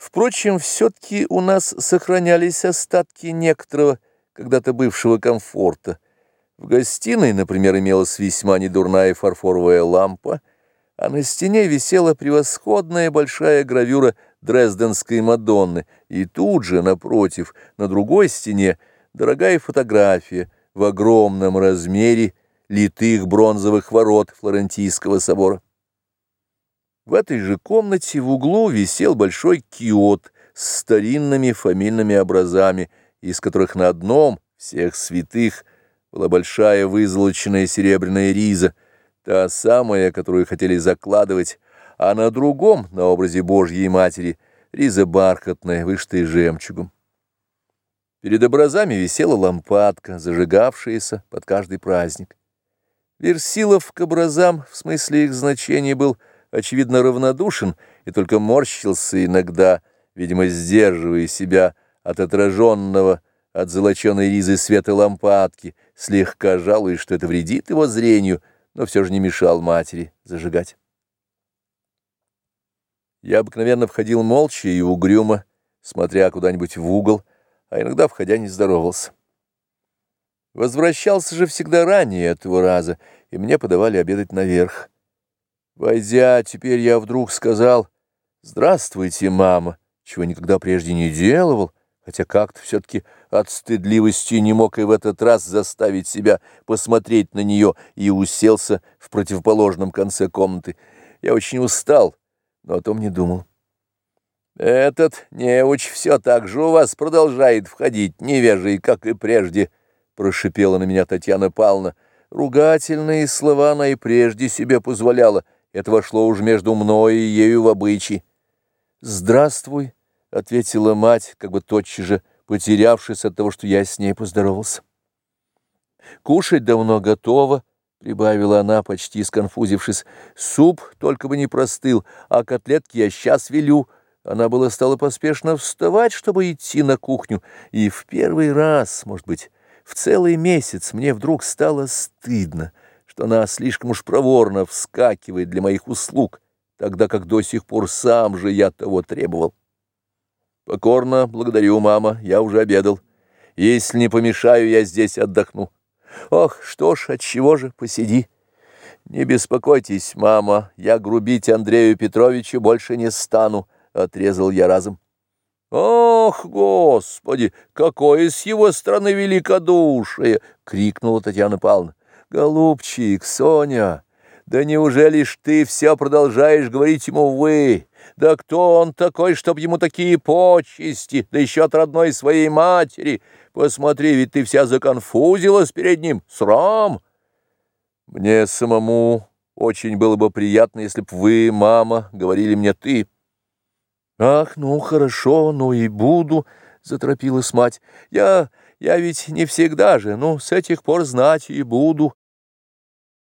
Впрочем, все-таки у нас сохранялись остатки некоторого когда-то бывшего комфорта. В гостиной, например, имелась весьма недурная фарфоровая лампа, а на стене висела превосходная большая гравюра Дрезденской Мадонны, и тут же, напротив, на другой стене, дорогая фотография в огромном размере литых бронзовых ворот Флорентийского собора. В этой же комнате в углу висел большой киот с старинными фамильными образами, из которых на одном всех святых была большая вызолоченная серебряная риза, та самая, которую хотели закладывать, а на другом, на образе Божьей Матери, риза бархатная, вышитая жемчугом. Перед образами висела лампадка, зажигавшаяся под каждый праздник. Версилов к образам, в смысле их значения, был – очевидно, равнодушен и только морщился иногда, видимо, сдерживая себя от отраженного, от золоченой ризы света лампадки, слегка жалуясь, что это вредит его зрению, но все же не мешал матери зажигать. Я обыкновенно входил молча и угрюмо, смотря куда-нибудь в угол, а иногда, входя, не здоровался. Возвращался же всегда ранее этого раза, и мне подавали обедать наверх. Войдя, теперь я вдруг сказал «Здравствуйте, мама», чего никогда прежде не делал, хотя как-то все-таки от стыдливости не мог и в этот раз заставить себя посмотреть на нее и уселся в противоположном конце комнаты. Я очень устал, но о том не думал. «Этот неуч все так же у вас продолжает входить, невежий, как и прежде», — прошипела на меня Татьяна Павловна. Ругательные слова она и прежде себе позволяла — это вошло уж между мной и ею в обычай. «Здравствуй», — ответила мать, как бы тотчас же потерявшись от того, что я с ней поздоровался. «Кушать давно готово», — прибавила она, почти сконфузившись. «Суп только бы не простыл, а котлетки я сейчас велю». Она была стала поспешно вставать, чтобы идти на кухню, и в первый раз, может быть, в целый месяц мне вдруг стало стыдно — что она слишком уж проворно вскакивает для моих услуг, тогда как до сих пор сам же я того требовал. Покорно благодарю, мама, я уже обедал. Если не помешаю, я здесь отдохну. Ох, что ж, отчего же, посиди. Не беспокойтесь, мама, я грубить Андрею Петровичу больше не стану, — отрезал я разом. «Ох, Господи, какое с его стороны великодушие!» — крикнула Татьяна Павловна. «Голубчик, Соня, да неужели ж ты все продолжаешь говорить ему «вы»? Да кто он такой, чтоб ему такие почести, да еще от родной своей матери? Посмотри, ведь ты вся законфузилась перед ним, срам!» «Мне самому очень было бы приятно, если б вы, мама, говорили мне «ты». «Ах, ну хорошо, ну и буду», — заторопилась мать. «Я... я ведь не всегда же, ну, с этих пор знать и буду».